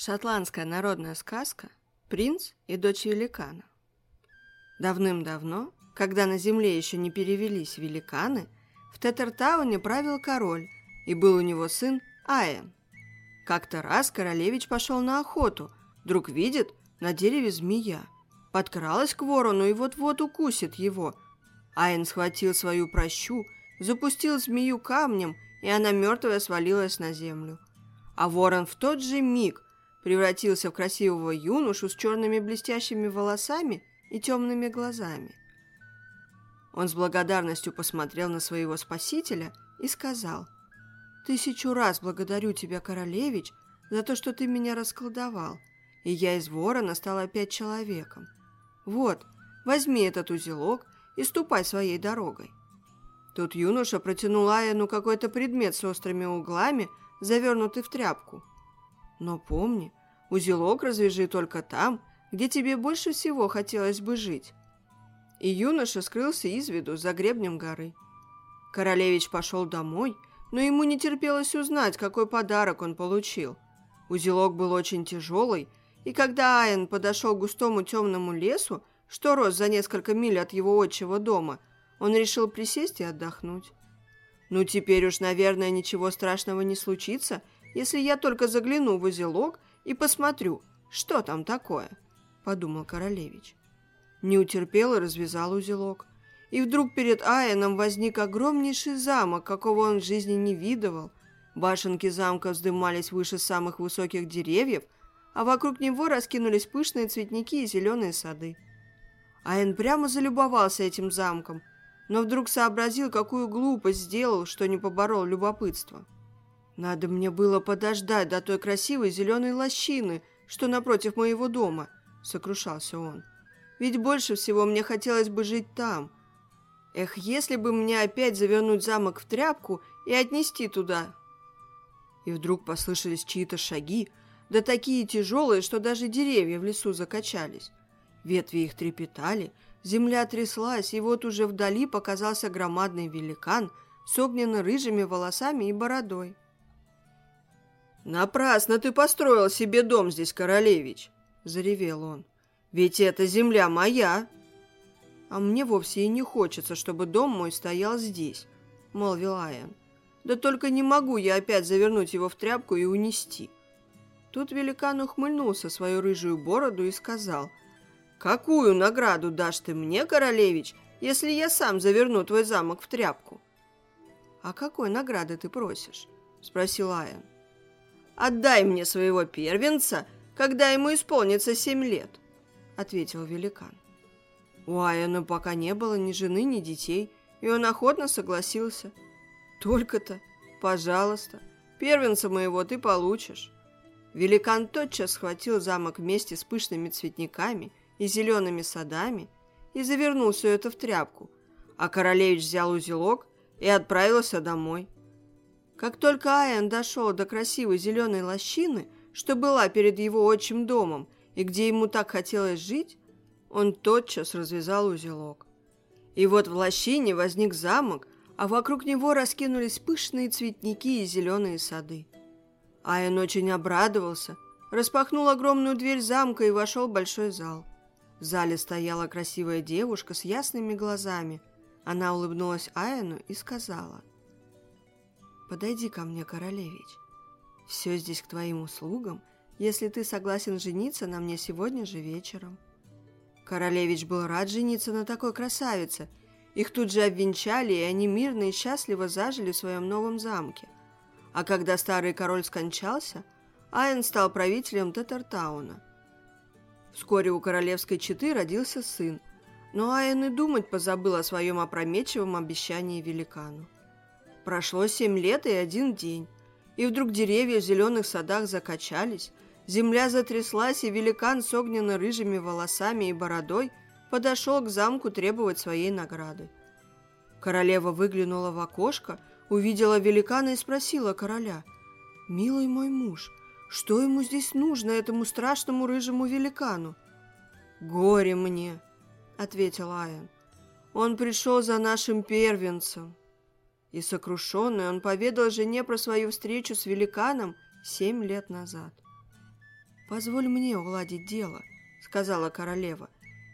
Шотландская народная сказка «Принц и дочь великана». Давным-давно, когда на земле еще не перевелись великаны, в Тетертауне правил король, и был у него сын Аен. Как-то раз королевич пошел на охоту, вдруг видит, на дереве змея. Подкралась к ворону и вот-вот укусит его. Аен схватил свою прощу, запустил змею камнем, и она мертвая свалилась на землю. А ворон в тот же миг превратился в красивого юношу с черными блестящими волосами и темными глазами. Он с благодарностью посмотрел на своего спасителя и сказал, «Тысячу раз благодарю тебя, королевич, за то, что ты меня расколдовал, и я из ворона стал опять человеком. Вот, возьми этот узелок и ступай своей дорогой». Тут юноша протянул Аяну какой-то предмет с острыми углами, завернутый в тряпку. Но помни, узелок развяжи только там, где тебе больше всего хотелось бы жить. И юноша скрылся из виду за гребнем горы. Королевич пошел домой, но ему не терпелось узнать, какой подарок он получил. Узелок был очень тяжелый, и когда Аян подошел к густому темному лесу, что рос за несколько миль от его отчего дома, он решил присесть и отдохнуть. «Ну, теперь уж, наверное, ничего страшного не случится, если я только загляну в узелок и посмотрю, что там такое», — подумал королевич. Не утерпел и развязал узелок. И вдруг перед Айеном возник огромнейший замок, какого он в жизни не видывал. Башенки замка вздымались выше самых высоких деревьев, а вокруг него раскинулись пышные цветники и зеленые сады. Айен прямо залюбовался этим замком, но вдруг сообразил, какую глупость сделал, что не поборол любопытство. Надо мне было подождать до той красивой зеленой лощины, что напротив моего дома, сокрушался он. Ведь больше всего мне хотелось бы жить там. Эх, если бы мне опять завернуть замок в тряпку и отнести туда. И вдруг послышались чьи-то шаги, да такие тяжелые, что даже деревья в лесу закачались. Ветви их трепетали, Земля тряслась, и вот уже вдали показался громадный великан с огненно-рыжими волосами и бородой. «Напрасно ты построил себе дом здесь, королевич!» – заревел он. «Ведь эта земля моя!» «А мне вовсе и не хочется, чтобы дом мой стоял здесь», – молвил Аян. «Да только не могу я опять завернуть его в тряпку и унести». Тут великан ухмыльнулся свою рыжую бороду и сказал – «Какую награду дашь ты мне, королевич, если я сам заверну твой замок в тряпку?» «А какой награды ты просишь?» – спросил Аян. «Отдай мне своего первенца, когда ему исполнится семь лет», – ответил великан. У Аяна пока не было ни жены, ни детей, и он охотно согласился. «Только-то, пожалуйста, первенца моего ты получишь». Великан тотчас схватил замок вместе с пышными цветниками и зелеными садами и завернул все это в тряпку, а королевич взял узелок и отправился домой. Как только Аян дошел до красивой зеленой лощины, что была перед его отчим домом и где ему так хотелось жить, он тотчас развязал узелок. И вот в лощине возник замок, а вокруг него раскинулись пышные цветники и зеленые сады. Аян очень обрадовался, распахнул огромную дверь замка и вошел в большой зал. В зале стояла красивая девушка с ясными глазами. Она улыбнулась Аяну и сказала, «Подойди ко мне, королевич. Все здесь к твоим услугам, если ты согласен жениться на мне сегодня же вечером». Королевич был рад жениться на такой красавице. Их тут же обвенчали, и они мирно и счастливо зажили в своем новом замке. А когда старый король скончался, Аян стал правителем Тетартауна – Вскоре у королевской четы родился сын, но Айн и думать позабыл о своем опрометчивом обещании великану. Прошло семь лет и один день, и вдруг деревья в зеленых садах закачались, земля затряслась, и великан с огненно-рыжими волосами и бородой подошел к замку требовать своей награды. Королева выглянула в окошко, увидела великана и спросила короля, «Милый мой муж, что ему здесь нужно, этому страшному рыжему великану? «Горе мне», — ответил Аян. «Он пришел за нашим первенцем». И сокрушенный он поведал жене про свою встречу с великаном семь лет назад. «Позволь мне уладить дело», — сказала королева.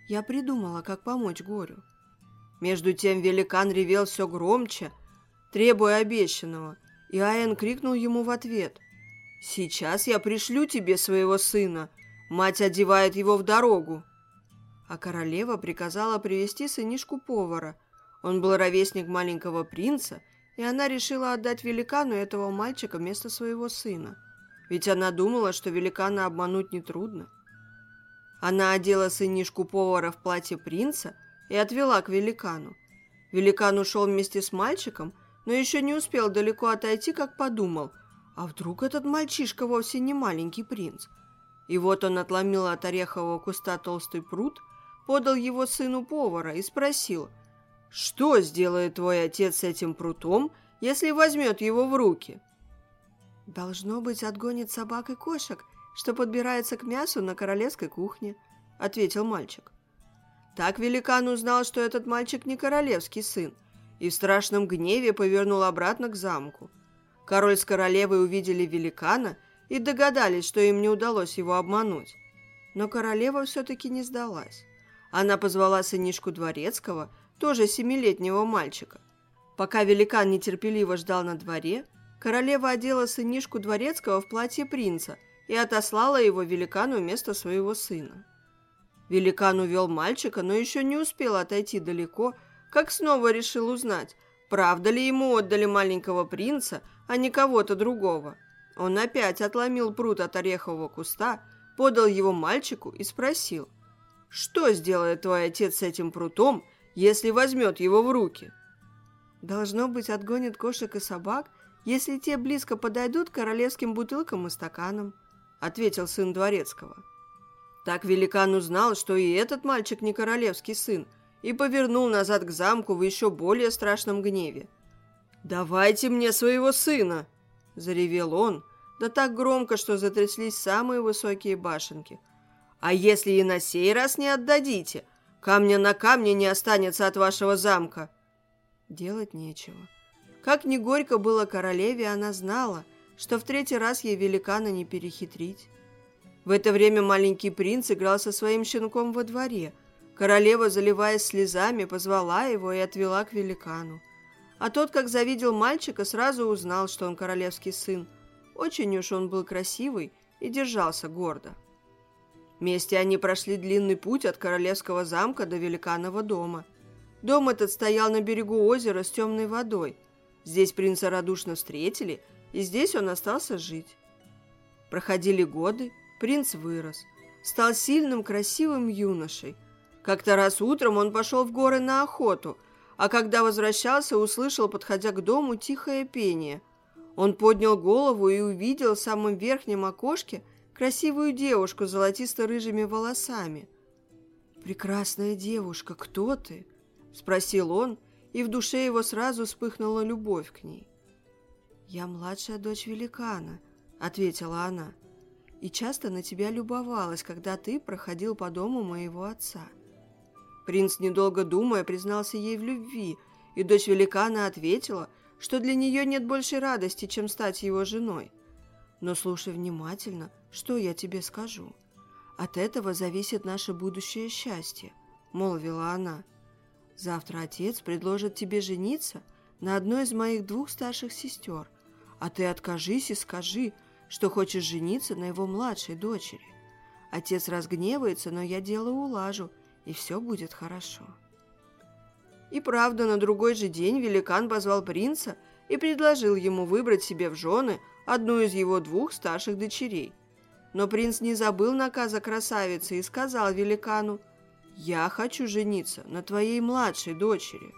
«Я придумала, как помочь горю». Между тем великан ревел все громче, требуя обещанного, и Аэн крикнул ему в ответ. «Сейчас я пришлю тебе своего сына. Мать одевает его в дорогу». А королева приказала привести сынишку повара. Он был ровесник маленького принца, и она решила отдать великану этого мальчика вместо своего сына. Ведь она думала, что великана обмануть нетрудно. Она одела сынишку повара в платье принца и отвела к великану. Великан ушел вместе с мальчиком, но еще не успел далеко отойти, как подумал, а вдруг этот мальчишка вовсе не маленький принц? И вот он отломил от орехового куста толстый пруд, подал его сыну повара и спросил, «Что сделает твой отец с этим прутом, если возьмет его в руки?» «Должно быть, отгонит собак и кошек, что подбирается к мясу на королевской кухне», — ответил мальчик. Так великан узнал, что этот мальчик не королевский сын, и в страшном гневе повернул обратно к замку. Король с королевой увидели великана и догадались, что им не удалось его обмануть. Но королева все-таки не сдалась. Она позвала сынишку дворецкого, тоже семилетнего мальчика. Пока великан нетерпеливо ждал на дворе, королева одела сынишку дворецкого в платье принца и отослала его великану вместо своего сына. Великан увел мальчика, но еще не успел отойти далеко, как снова решил узнать, правда ли ему отдали маленького принца, а не кого-то другого. Он опять отломил пруд от орехового куста, подал его мальчику и спросил, «Что сделает твой отец с этим прутом, если возьмет его в руки?» «Должно быть, отгонит кошек и собак, если те близко подойдут к королевским бутылкам и стаканам», ответил сын дворецкого. Так великан узнал, что и этот мальчик не королевский сын, и повернул назад к замку в еще более страшном гневе. «Давайте мне своего сына!» – заревел он, да так громко, что затряслись самые высокие башенки. «А если и на сей раз не отдадите, камня на камне не останется от вашего замка!» Делать нечего. Как ни горько было королеве, она знала, что в третий раз ей великана не перехитрить. В это время маленький принц играл со своим щенком во дворе. Королева, заливаясь слезами, позвала его и отвела к великану. А тот, как завидел мальчика, сразу узнал, что он королевский сын. Очень уж он был красивый и держался гордо. Вместе они прошли длинный путь от королевского замка до великанова дома. Дом этот стоял на берегу озера с темной водой. Здесь принца радушно встретили, и здесь он остался жить. Проходили годы, Принц вырос, стал сильным, красивым юношей. Как-то раз утром он пошел в горы на охоту, а когда возвращался, услышал, подходя к дому, тихое пение. Он поднял голову и увидел в самом верхнем окошке красивую девушку с золотисто-рыжими волосами. «Прекрасная девушка, кто ты?» – спросил он, и в душе его сразу вспыхнула любовь к ней. «Я младшая дочь великана», – ответила она и часто на тебя любовалась, когда ты проходил по дому моего отца». Принц, недолго думая, признался ей в любви, и дочь великана ответила, что для нее нет большей радости, чем стать его женой. «Но слушай внимательно, что я тебе скажу. От этого зависит наше будущее счастье», — молвила она. «Завтра отец предложит тебе жениться на одной из моих двух старших сестер, а ты откажись и скажи, что хочешь жениться на его младшей дочери. Отец разгневается, но я дело улажу, и все будет хорошо. И правда, на другой же день великан позвал принца и предложил ему выбрать себе в жены одну из его двух старших дочерей. Но принц не забыл наказа красавицы и сказал великану, «Я хочу жениться на твоей младшей дочери».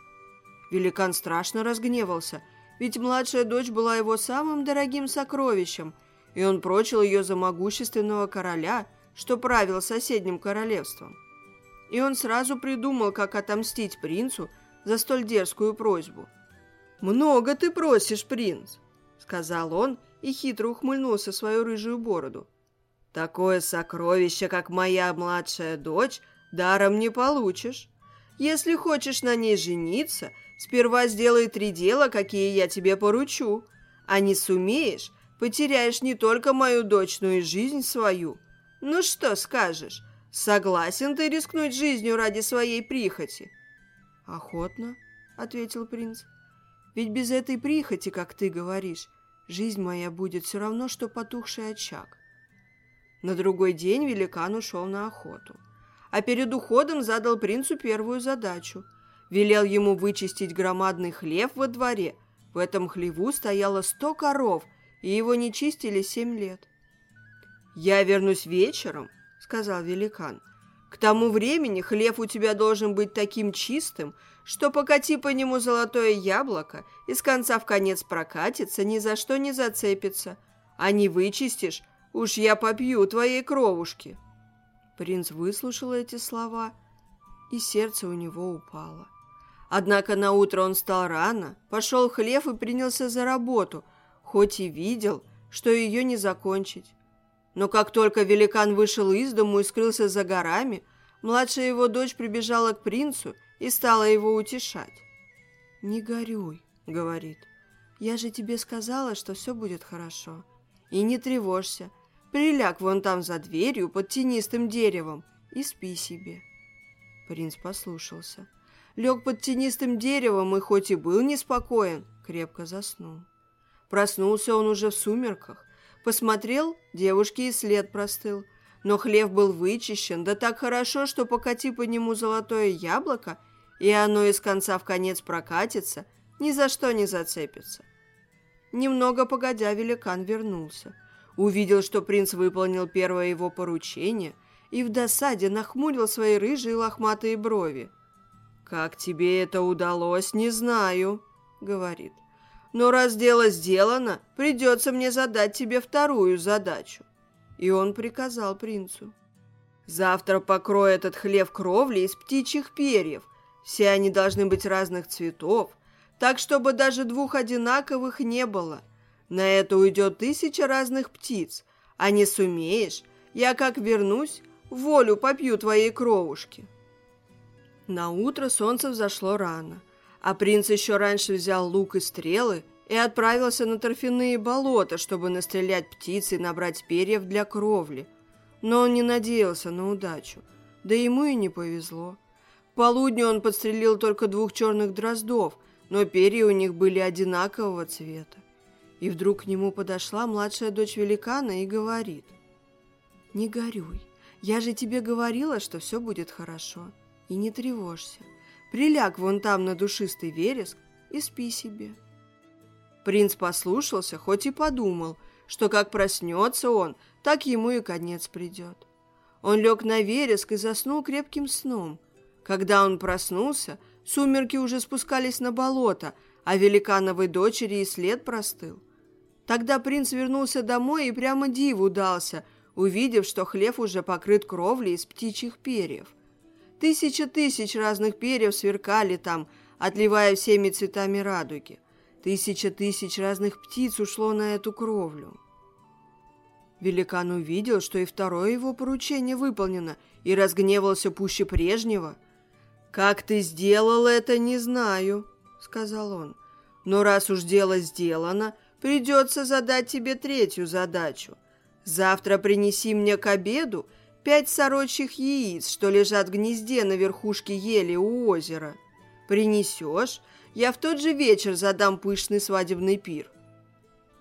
Великан страшно разгневался, ведь младшая дочь была его самым дорогим сокровищем – и он прочил ее за могущественного короля, что правил соседним королевством. И он сразу придумал, как отомстить принцу за столь дерзкую просьбу. «Много ты просишь, принц!» — сказал он и хитро ухмыльнулся свою рыжую бороду. «Такое сокровище, как моя младшая дочь, даром не получишь. Если хочешь на ней жениться, сперва сделай три дела, какие я тебе поручу, а не сумеешь, потеряешь не только мою дочь, но и жизнь свою. Ну что скажешь, согласен ты рискнуть жизнью ради своей прихоти?» «Охотно», — ответил принц. «Ведь без этой прихоти, как ты говоришь, жизнь моя будет все равно, что потухший очаг». На другой день великан ушел на охоту, а перед уходом задал принцу первую задачу. Велел ему вычистить громадный хлев во дворе. В этом хлеву стояло сто коров, и его не чистили семь лет. «Я вернусь вечером», — сказал великан. «К тому времени хлев у тебя должен быть таким чистым, что покати по нему золотое яблоко и с конца в конец прокатится, ни за что не зацепится. А не вычистишь, уж я попью твоей кровушки». Принц выслушал эти слова, и сердце у него упало. Однако на утро он встал рано, пошел в хлев и принялся за работу, хоть и видел, что ее не закончить. Но как только великан вышел из дому и скрылся за горами, младшая его дочь прибежала к принцу и стала его утешать. «Не горюй», — говорит, — «я же тебе сказала, что все будет хорошо. И не тревожься, приляг вон там за дверью под тенистым деревом и спи себе». Принц послушался. Лег под тенистым деревом и хоть и был неспокоен, крепко заснул. Проснулся он уже в сумерках. Посмотрел, девушке и след простыл. Но хлев был вычищен, да так хорошо, что покати по нему золотое яблоко, и оно из конца в конец прокатится, ни за что не зацепится. Немного погодя, великан вернулся. Увидел, что принц выполнил первое его поручение и в досаде нахмурил свои рыжие лохматые брови. «Как тебе это удалось, не знаю», — говорит. «Но раз дело сделано, придется мне задать тебе вторую задачу». И он приказал принцу. «Завтра покрой этот хлев кровли из птичьих перьев, все они должны быть разных цветов, так, чтобы даже двух одинаковых не было. На это уйдет тысяча разных птиц, а не сумеешь, я как вернусь, волю попью твоей кровушки». На утро солнце взошло рано, а принц еще раньше взял лук и стрелы и отправился на торфяные болота, чтобы настрелять птиц и набрать перьев для кровли. Но он не надеялся на удачу, да ему и не повезло полудню он подстрелил только двух черных дроздов, но перья у них были одинакового цвета. И вдруг к нему подошла младшая дочь великана и говорит, «Не горюй, я же тебе говорила, что все будет хорошо, и не тревожься. Приляг вон там на душистый вереск и спи себе». Принц послушался, хоть и подумал, что как проснется он, так ему и конец придет. Он лег на вереск и заснул крепким сном – когда он проснулся, сумерки уже спускались на болото, а великановой дочери и след простыл. Тогда принц вернулся домой и прямо диву дался, увидев, что хлев уже покрыт кровлей из птичьих перьев. Тысяча тысяч разных перьев сверкали там, отливая всеми цветами радуги. Тысяча тысяч разных птиц ушло на эту кровлю. Великан увидел, что и второе его поручение выполнено, и разгневался пуще прежнего – «Как ты сделал это, не знаю», — сказал он. «Но раз уж дело сделано, придется задать тебе третью задачу. Завтра принеси мне к обеду пять сорочьих яиц, что лежат в гнезде на верхушке ели у озера. Принесешь, я в тот же вечер задам пышный свадебный пир».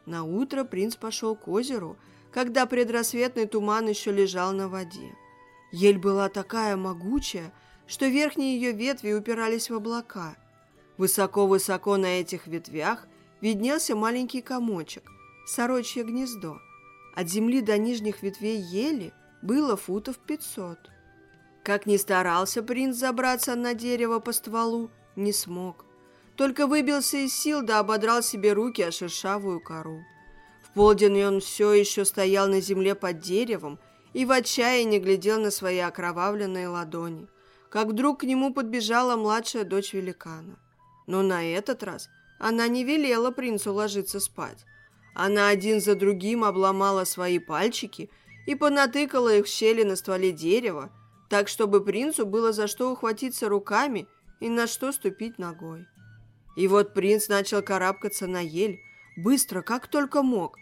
На утро принц пошел к озеру, когда предрассветный туман еще лежал на воде. Ель была такая могучая, что верхние ее ветви упирались в облака. Высоко-высоко на этих ветвях виднелся маленький комочек, сорочье гнездо. От земли до нижних ветвей ели было футов пятьсот. Как ни старался принц забраться на дерево по стволу, не смог. Только выбился из сил да ободрал себе руки о шершавую кору. В полдень он все еще стоял на земле под деревом и в отчаянии глядел на свои окровавленные ладони как вдруг к нему подбежала младшая дочь великана. Но на этот раз она не велела принцу ложиться спать. Она один за другим обломала свои пальчики и понатыкала их в щели на стволе дерева, так, чтобы принцу было за что ухватиться руками и на что ступить ногой. И вот принц начал карабкаться на ель, быстро, как только мог.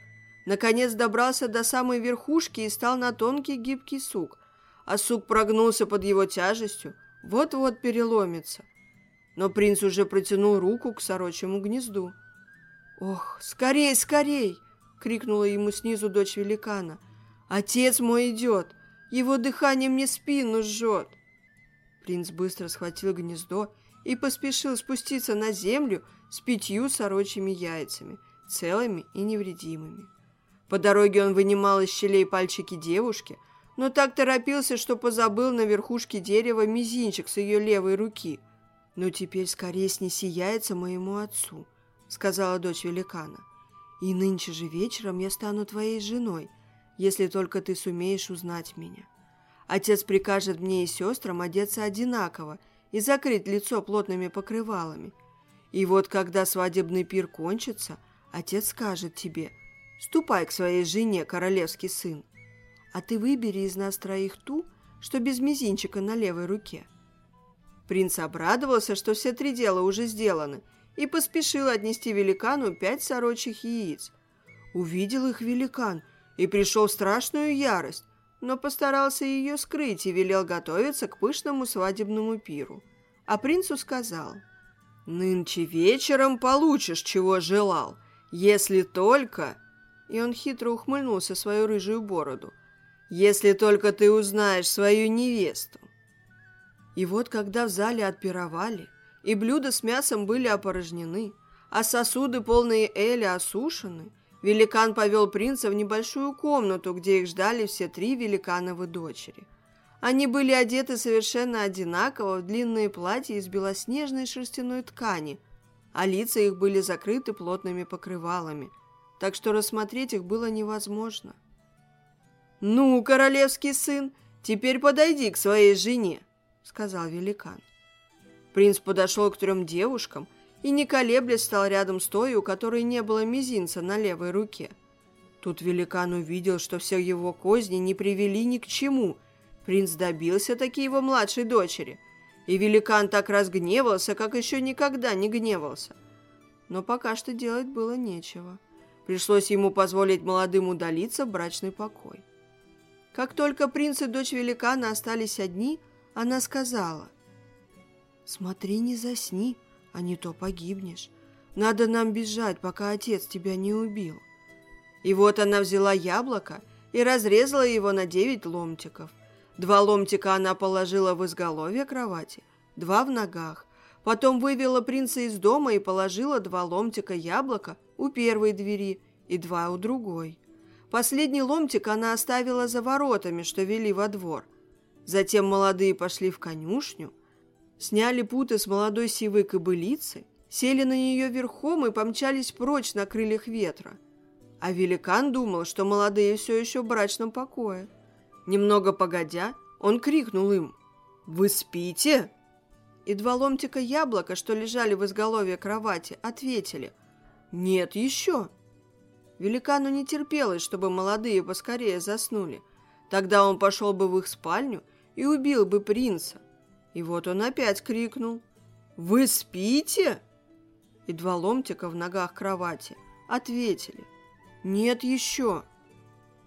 Наконец добрался до самой верхушки и стал на тонкий гибкий сук, а сук прогнулся под его тяжестью, вот-вот переломится. Но принц уже протянул руку к сорочьему гнезду. «Ох, скорей, скорей!» — крикнула ему снизу дочь великана. «Отец мой идет! Его дыхание мне спину жжет!» Принц быстро схватил гнездо и поспешил спуститься на землю с пятью сорочьими яйцами, целыми и невредимыми. По дороге он вынимал из щелей пальчики девушки, но так торопился, что позабыл на верхушке дерева мизинчик с ее левой руки. «Ну теперь скорее снеси яйца моему отцу», — сказала дочь великана. «И нынче же вечером я стану твоей женой, если только ты сумеешь узнать меня. Отец прикажет мне и сестрам одеться одинаково и закрыть лицо плотными покрывалами. И вот когда свадебный пир кончится, отец скажет тебе, «Ступай к своей жене, королевский сын, а ты выбери из нас троих ту, что без мизинчика на левой руке». Принц обрадовался, что все три дела уже сделаны, и поспешил отнести великану пять сорочьих яиц. Увидел их великан и пришел в страшную ярость, но постарался ее скрыть и велел готовиться к пышному свадебному пиру. А принцу сказал, «Нынче вечером получишь, чего желал, если только...» И он хитро ухмыльнулся свою рыжую бороду. «Если только ты узнаешь свою невесту». И вот когда в зале отпировали, и блюда с мясом были опорожнены, а сосуды, полные эля, осушены, Великан повел принца в небольшую комнату, где их ждали все три великановы дочери. Они были одеты совершенно одинаково в длинные платья из белоснежной шерстяной ткани, а лица их были закрыты плотными покрывалами, так что рассмотреть их было невозможно. «Ну, королевский сын, теперь подойди к своей жене», — сказал великан. Принц подошел к трем девушкам и, не колеблясь, стал рядом с той, у которой не было мизинца на левой руке. Тут великан увидел, что все его козни не привели ни к чему. Принц добился таки его младшей дочери, и великан так разгневался, как еще никогда не гневался. Но пока что делать было нечего. Пришлось ему позволить молодым удалиться в брачный покой. Как только принц и дочь великана остались одни, она сказала, «Смотри, не засни, а не то погибнешь. Надо нам бежать, пока отец тебя не убил». И вот она взяла яблоко и разрезала его на девять ломтиков. Два ломтика она положила в изголовье кровати, два в ногах. Потом вывела принца из дома и положила два ломтика яблока у первой двери и два у другой. Последний ломтик она оставила за воротами, что вели во двор. Затем молодые пошли в конюшню, сняли путы с молодой сивой кобылицы, сели на нее верхом и помчались прочь на крыльях ветра. А великан думал, что молодые все еще в брачном покое. Немного погодя, он крикнул им «Вы спите?» И два ломтика яблока, что лежали в изголовье кровати, ответили «Нет еще». Великану не терпелось, чтобы молодые поскорее заснули. Тогда он пошел бы в их спальню и убил бы принца. И вот он опять крикнул. «Вы спите?» И два ломтика в ногах кровати ответили. «Нет еще».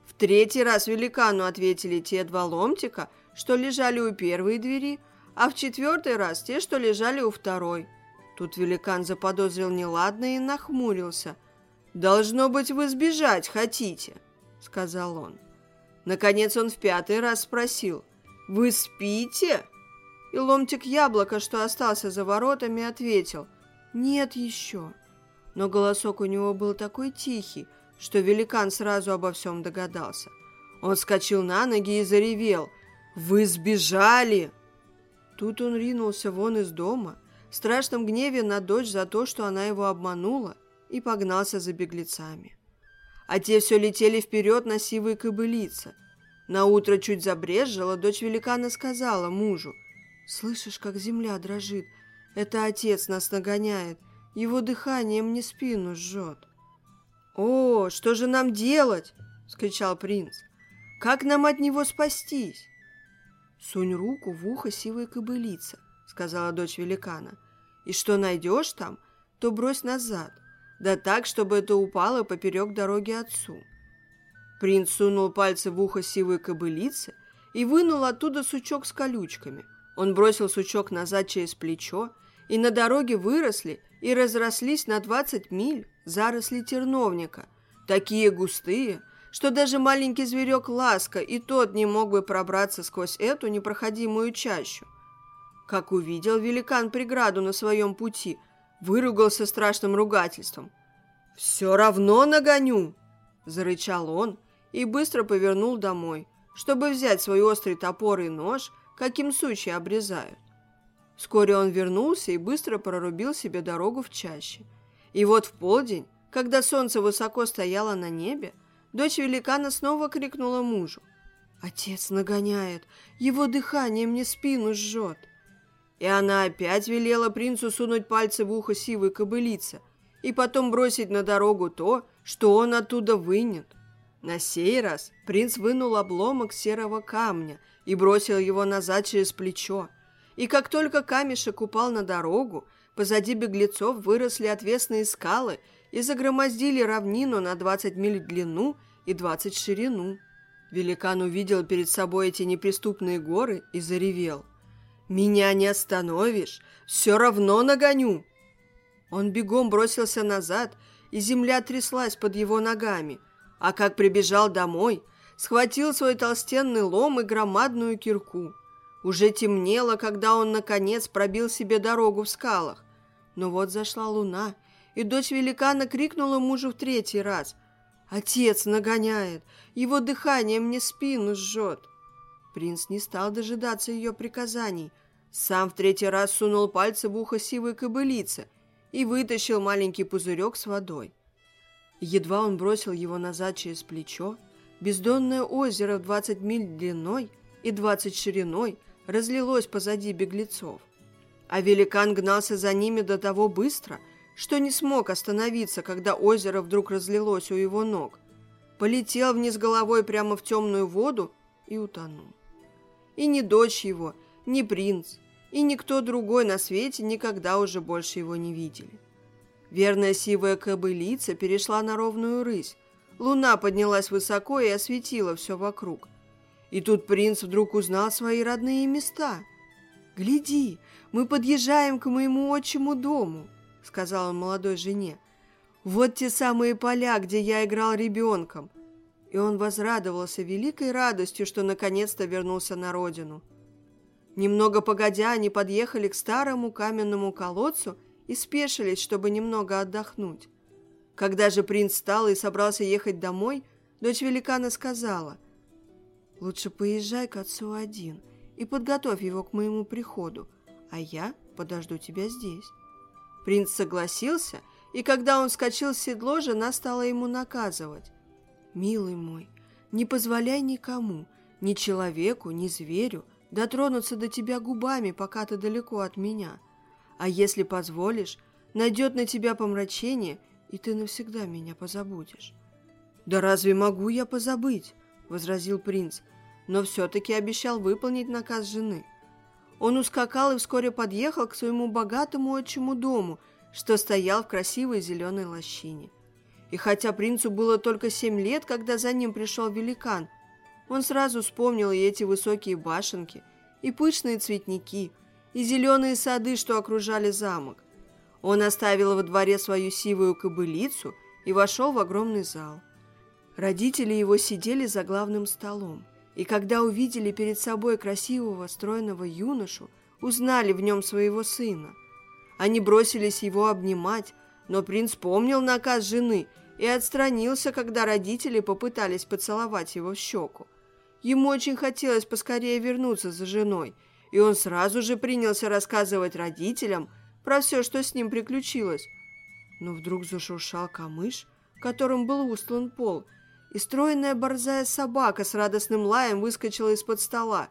В третий раз великану ответили те два ломтика, что лежали у первой двери, а в четвертый раз те, что лежали у второй. Тут великан заподозрил неладное и нахмурился. «Должно быть, вы сбежать хотите», — сказал он. Наконец он в пятый раз спросил. «Вы спите?» и ломтик яблока, что остался за воротами, ответил «Нет еще». Но голосок у него был такой тихий, что великан сразу обо всем догадался. Он вскочил на ноги и заревел «Вы сбежали!» Тут он ринулся вон из дома, в страшном гневе на дочь за то, что она его обманула, и погнался за беглецами. А те все летели вперед на сивой кобылице. На утро чуть забрезжила, дочь великана сказала мужу – Слышишь, как земля дрожит? Это отец нас нагоняет. Его дыхание мне спину жжет. «О, что же нам делать?» — скричал принц. «Как нам от него спастись?» «Сунь руку в ухо сивой кобылицы», — сказала дочь великана. «И что найдешь там, то брось назад, да так, чтобы это упало поперек дороги отцу. Принц сунул пальцы в ухо сивой кобылицы и вынул оттуда сучок с колючками. Он бросил сучок назад через плечо, и на дороге выросли и разрослись на двадцать миль заросли терновника, такие густые, что даже маленький зверек Ласка и тот не мог бы пробраться сквозь эту непроходимую чащу. Как увидел великан преграду на своем пути, выругался страшным ругательством. «Все равно нагоню!» – зарычал он и быстро повернул домой, чтобы взять свой острый топор и нож, каким сучьи обрезают. Вскоре он вернулся и быстро прорубил себе дорогу в чаще. И вот в полдень, когда солнце высоко стояло на небе, Дочь великана снова крикнула мужу. «Отец нагоняет, его дыхание мне спину жжет». И она опять велела принцу сунуть пальцы в ухо сивой кобылицы и потом бросить на дорогу то, что он оттуда вынет. На сей раз принц вынул обломок серого камня и бросил его назад через плечо. И как только камешек упал на дорогу, позади беглецов выросли отвесные скалы и загромоздили равнину на двадцать миль в длину и двадцать в ширину. Великан увидел перед собой эти неприступные горы и заревел. «Меня не остановишь! Все равно нагоню!» Он бегом бросился назад, и земля тряслась под его ногами, а как прибежал домой, схватил свой толстенный лом и громадную кирку. Уже темнело, когда он, наконец, пробил себе дорогу в скалах. Но вот зашла луна, и дочь великана крикнула мужу в третий раз – Отец нагоняет, его дыхание мне спину жжет. Принц не стал дожидаться ее приказаний. Сам в третий раз сунул пальцы в ухо сивой кобылицы и вытащил маленький пузырек с водой. Едва он бросил его назад через плечо, бездонное озеро в двадцать миль длиной и двадцать шириной разлилось позади беглецов. А великан гнался за ними до того быстро – что не смог остановиться, когда озеро вдруг разлилось у его ног. Полетел вниз головой прямо в темную воду и утонул. И ни дочь его, ни принц, и никто другой на свете никогда уже больше его не видели. Верная сивая кобылица перешла на ровную рысь. Луна поднялась высоко и осветила все вокруг. И тут принц вдруг узнал свои родные места. «Гляди, мы подъезжаем к моему отчему дому», сказал он молодой жене. «Вот те самые поля, где я играл ребенком». И он возрадовался великой радостью, что наконец-то вернулся на родину. Немного погодя, они подъехали к старому каменному колодцу и спешились, чтобы немного отдохнуть. Когда же принц встал и собрался ехать домой, дочь великана сказала, «Лучше поезжай к отцу один и подготовь его к моему приходу, а я подожду тебя здесь». Принц согласился, и когда он вскочил с седло, жена стала ему наказывать. «Милый мой, не позволяй никому, ни человеку, ни зверю, дотронуться до тебя губами, пока ты далеко от меня. А если позволишь, найдет на тебя помрачение, и ты навсегда меня позабудешь». «Да разве могу я позабыть?» – возразил принц, но все-таки обещал выполнить наказ жены – он ускакал и вскоре подъехал к своему богатому отчему дому, что стоял в красивой зеленой лощине. И хотя принцу было только семь лет, когда за ним пришел великан, он сразу вспомнил и эти высокие башенки, и пышные цветники, и зеленые сады, что окружали замок. Он оставил во дворе свою сивую кобылицу и вошел в огромный зал. Родители его сидели за главным столом и когда увидели перед собой красивого, стройного юношу, узнали в нем своего сына. Они бросились его обнимать, но принц помнил наказ жены и отстранился, когда родители попытались поцеловать его в щеку. Ему очень хотелось поскорее вернуться за женой, и он сразу же принялся рассказывать родителям про все, что с ним приключилось. Но вдруг зашуршал камыш, которым был устлан пол – и стройная борзая собака с радостным лаем выскочила из-под стола.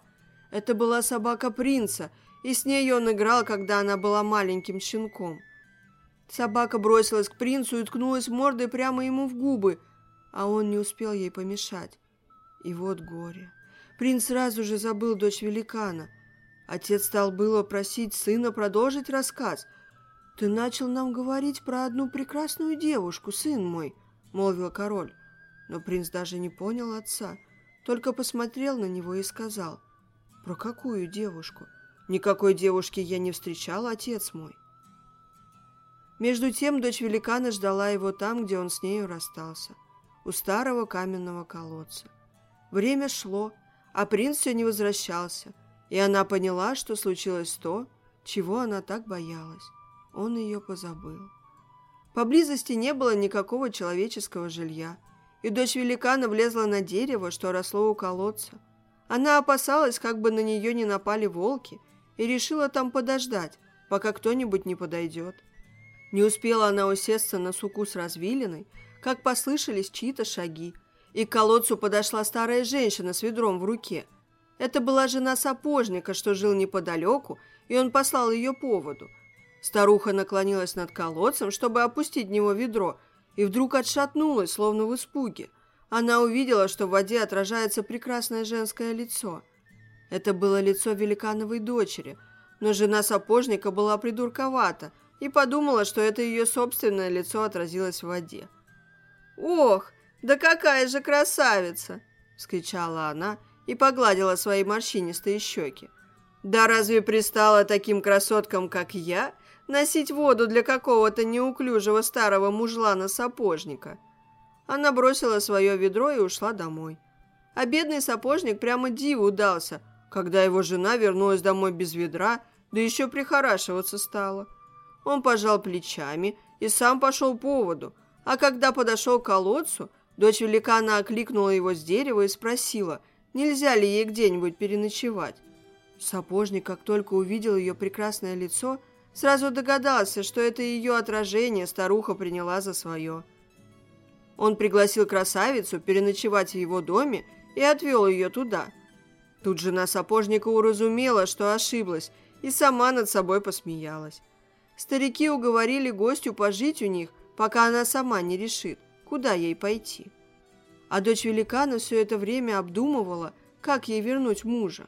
Это была собака принца, и с ней он играл, когда она была маленьким щенком. Собака бросилась к принцу и ткнулась мордой прямо ему в губы, а он не успел ей помешать. И вот горе. Принц сразу же забыл дочь великана. Отец стал было просить сына продолжить рассказ. «Ты начал нам говорить про одну прекрасную девушку, сын мой», — молвил король. Но принц даже не понял отца, только посмотрел на него и сказал, «Про какую девушку? Никакой девушки я не встречал, отец мой». Между тем дочь великана ждала его там, где он с нею расстался, у старого каменного колодца. Время шло, а принц все не возвращался, и она поняла, что случилось то, чего она так боялась. Он ее позабыл. Поблизости не было никакого человеческого жилья, и дочь великана влезла на дерево, что росло у колодца. Она опасалась, как бы на нее не напали волки, и решила там подождать, пока кто-нибудь не подойдет. Не успела она усесться на суку с развилиной, как послышались чьи-то шаги, и к колодцу подошла старая женщина с ведром в руке. Это была жена сапожника, что жил неподалеку, и он послал ее поводу – Старуха наклонилась над колодцем, чтобы опустить в него ведро, и вдруг отшатнулась, словно в испуге. Она увидела, что в воде отражается прекрасное женское лицо. Это было лицо великановой дочери, но жена сапожника была придурковата и подумала, что это ее собственное лицо отразилось в воде. «Ох, да какая же красавица!» – вскричала она и погладила свои морщинистые щеки. «Да разве пристала таким красоткам, как я, носить воду для какого-то неуклюжего старого мужлана-сапожника. Она бросила свое ведро и ушла домой. А бедный сапожник прямо диву дался, когда его жена вернулась домой без ведра, да еще прихорашиваться стала. Он пожал плечами и сам пошел по воду, а когда подошел к колодцу, дочь великана окликнула его с дерева и спросила, нельзя ли ей где-нибудь переночевать. Сапожник, как только увидел ее прекрасное лицо, Сразу догадался, что это ее отражение старуха приняла за свое. Он пригласил красавицу переночевать в его доме и отвел ее туда. Тут жена сапожника уразумела, что ошиблась, и сама над собой посмеялась. Старики уговорили гостю пожить у них, пока она сама не решит, куда ей пойти. А дочь великана все это время обдумывала, как ей вернуть мужа.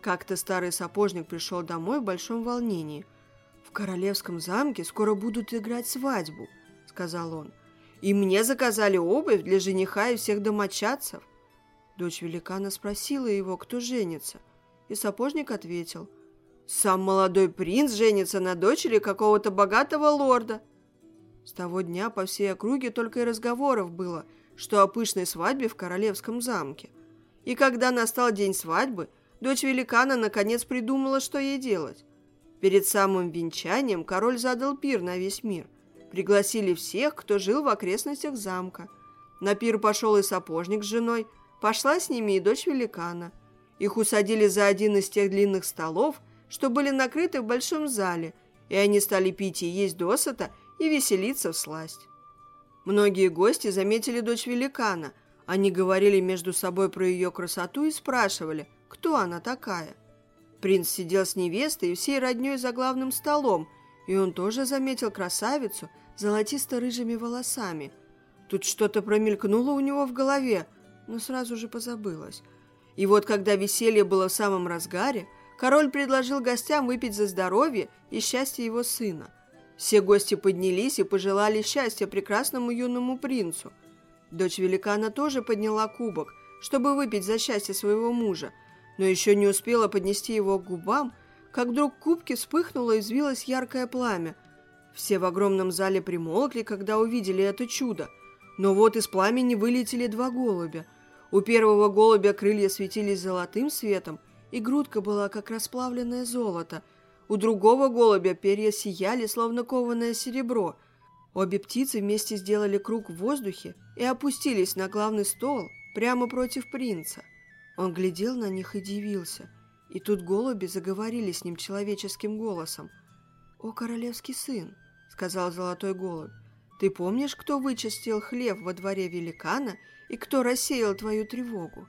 Как-то старый сапожник пришел домой в большом волнении – «В королевском замке скоро будут играть свадьбу», — сказал он. «И мне заказали обувь для жениха и всех домочадцев». Дочь великана спросила его, кто женится, и сапожник ответил. «Сам молодой принц женится на дочери какого-то богатого лорда». С того дня по всей округе только и разговоров было, что о пышной свадьбе в королевском замке. И когда настал день свадьбы, дочь великана наконец придумала, что ей делать. Перед самым венчанием король задал пир на весь мир. Пригласили всех, кто жил в окрестностях замка. На пир пошел и сапожник с женой, пошла с ними и дочь великана. Их усадили за один из тех длинных столов, что были накрыты в большом зале, и они стали пить и есть досыта и веселиться в сласть. Многие гости заметили дочь великана. Они говорили между собой про ее красоту и спрашивали, кто она такая. Принц сидел с невестой и всей родней за главным столом, и он тоже заметил красавицу золотисто-рыжими волосами. Тут что-то промелькнуло у него в голове, но сразу же позабылось. И вот когда веселье было в самом разгаре, король предложил гостям выпить за здоровье и счастье его сына. Все гости поднялись и пожелали счастья прекрасному юному принцу. Дочь великана тоже подняла кубок, чтобы выпить за счастье своего мужа, но еще не успела поднести его к губам, как вдруг в кубке вспыхнуло и взвилось яркое пламя. Все в огромном зале примолкли, когда увидели это чудо. Но вот из пламени вылетели два голубя. У первого голубя крылья светились золотым светом, и грудка была как расплавленное золото. У другого голубя перья сияли, словно кованое серебро. Обе птицы вместе сделали круг в воздухе и опустились на главный стол прямо против принца. Он глядел на них и дивился. И тут голуби заговорили с ним человеческим голосом. «О, королевский сын!» — сказал золотой голубь. «Ты помнишь, кто вычистил хлеб во дворе великана и кто рассеял твою тревогу?»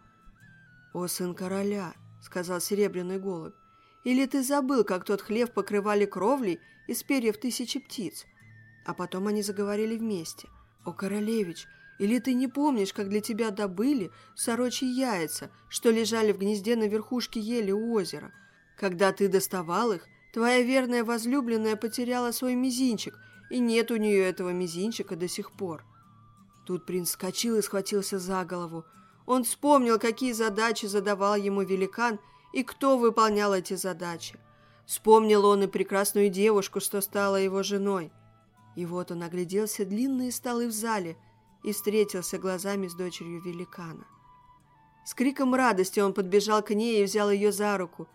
«О, сын короля!» — сказал серебряный голубь. «Или ты забыл, как тот хлеб покрывали кровлей из перьев тысячи птиц?» А потом они заговорили вместе. «О, королевич, или ты не помнишь, как для тебя добыли сорочьи яйца, что лежали в гнезде на верхушке ели у озера? Когда ты доставал их, твоя верная возлюбленная потеряла свой мизинчик, и нет у нее этого мизинчика до сих пор. Тут принц вскочил и схватился за голову. Он вспомнил, какие задачи задавал ему великан и кто выполнял эти задачи. Вспомнил он и прекрасную девушку, что стала его женой. И вот он огляделся длинные столы в зале и встретился глазами с дочерью великана. С криком радости он подбежал к ней и взял ее за руку.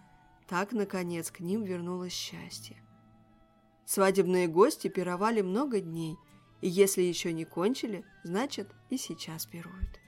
Так, наконец, к ним вернулось счастье. Свадебные гости пировали много дней, и если еще не кончили, значит и сейчас пируют.